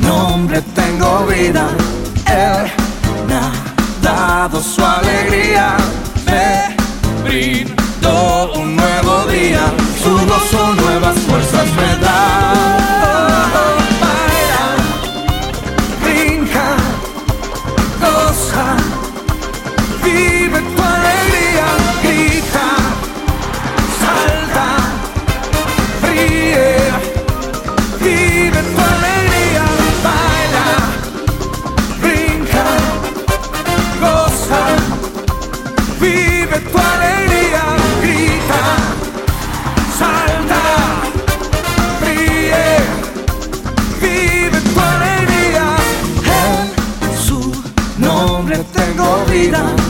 nombre tengo vida, Él me ha dado su alegría, me brindó un nuevo día, su gozo nuevas fuerzas me da. vida.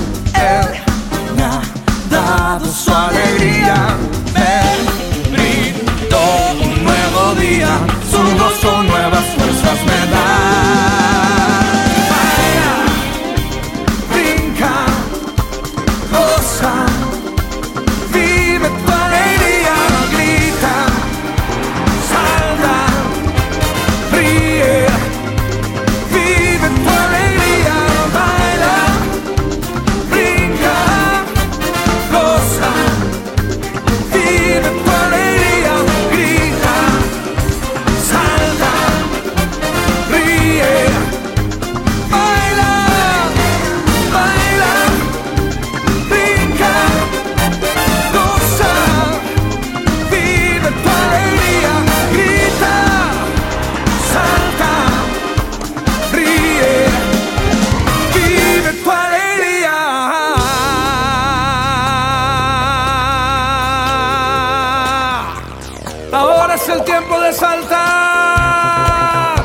es el tiempo de saltar.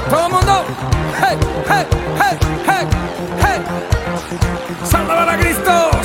Todo el mundo. Hey, hey, Cristo.